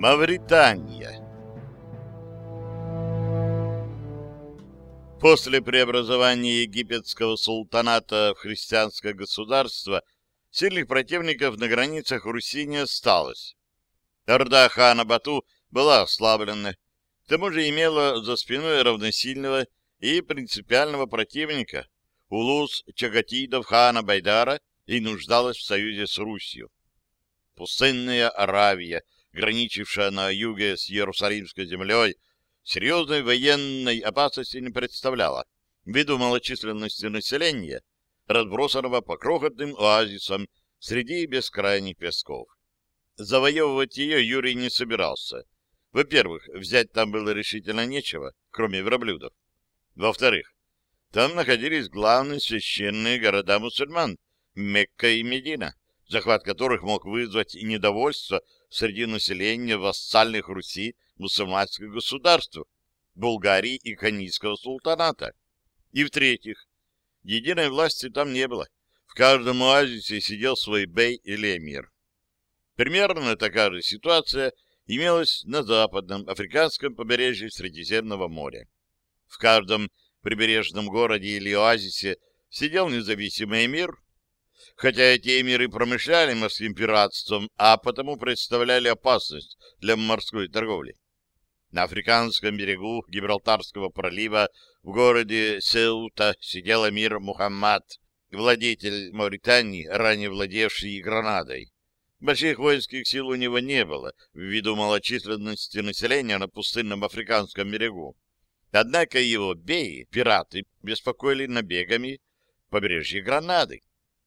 Мавритания После преобразования египетского султаната в христианское государство сильных противников на границах Руси не осталось. Орда хана Бату была ослаблена, тому же имела за спиной равносильного и принципиального противника Улус Чагатидов хана Байдара и нуждалась в союзе с Русью. Пустынная Аравия — граничившая на юге с Иерусалимской землей, серьезной военной опасности не представляла, ввиду малочисленности населения, разбросанного по крохотным оазисам среди бескрайних песков. Завоевывать ее Юрий не собирался. Во-первых, взять там было решительно нечего, кроме верблюдов. Во-вторых, там находились главные священные города мусульман — Мекка и Медина, захват которых мог вызвать недовольство среди населения вассальных Руси мусульманских государств, Булгарии и Ханийского султаната. И в-третьих, единой власти там не было. В каждом оазисе сидел свой бей или эмир. Примерно такая же ситуация имелась на западном африканском побережье Средиземного моря. В каждом прибережном городе или оазисе сидел независимый эмир, хотя эти эмиры промышляли морским пиратством, а потому представляли опасность для морской торговли. На африканском берегу Гибралтарского пролива в городе Сеута сидел эмир Мухаммад, владетель Мавритании, ранее владевший Гранадой. Больших воинских сил у него не было, ввиду малочисленности населения на пустынном африканском берегу. Однако его беи, пираты, беспокоили набегами побережье Гранады.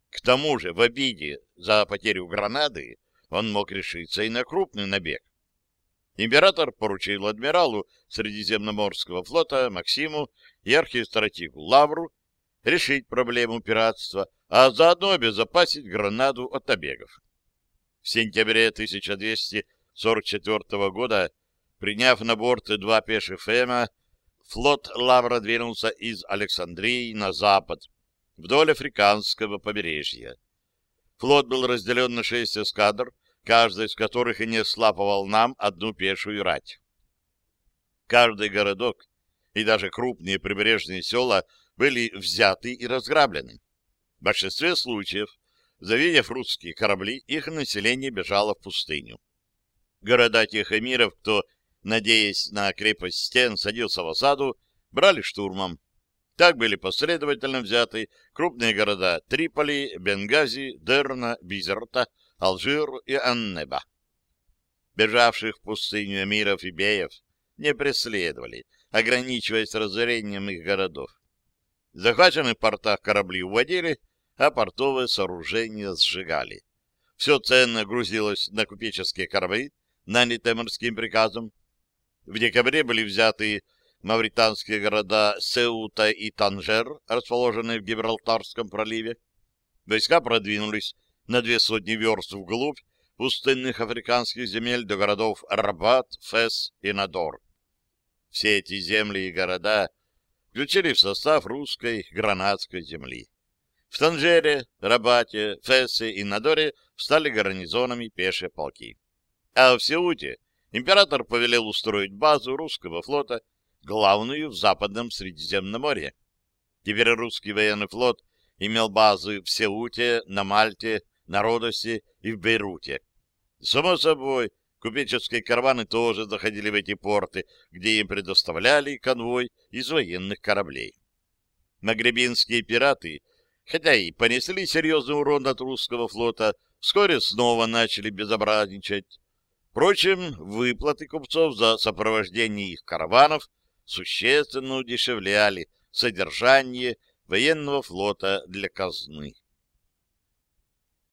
К тому же в обиде за потерю гранады он мог решиться и на крупный набег. Император поручил адмиралу Средиземноморского флота Максиму и архистратигу Лавру решить проблему пиратства, а заодно обезопасить Гранаду от набегов. В сентябре 1244 года, приняв на борт два пеших фема, флот Лавра двинулся из Александрии на запад, вдоль африканского побережья. Флот был разделен на шесть эскадр, каждая из которых и несла по волнам одну пешую рать. Каждый городок и даже крупные прибрежные села были взяты и разграблены. В большинстве случаев, завидев русские корабли, их население бежало в пустыню. Города тех эмиров, кто, надеясь на крепость стен, садился в осаду, брали штурмом, так были последовательно взяты крупные города Триполи, Бенгази, Дерна, Бизерта, Алжир и Аннеба. Бежавших в пустыню эмиров и беев не преследовали, ограничиваясь разорением их городов. В захваченных портах корабли уводили, а портовые сооружения сжигали. Все ценное грузилось на купеческие корабли, нанятые морским приказом. В декабре были взяты мавританские города Сеута и Танжер, расположенные в Гибралтарском проливе. Войска продвинулись на две сотни верст вглубь пустынных африканских земель до городов Рабат, Фес и Надор. Все эти земли и города включили в состав русской гранадской земли. В Танжере, Рабате, Фесе и Надоре стали гарнизонами пешие полки. А в Сеуте император повелел устроить базу русского флота главную в Западном Средиземноморье. Теперь русский военный флот имел базы в Сеуте, на Мальте, на Родосе и в Бейруте. Само собой, купеческие караваны тоже заходили в эти порты, где им предоставляли конвой из военных кораблей. Магребинские пираты, хотя и понесли серьезный урон от русского флота, вскоре снова начали безобразничать. Впрочем, выплаты купцов за сопровождение их караванов – существенно удешевляли содержание военного флота для казны.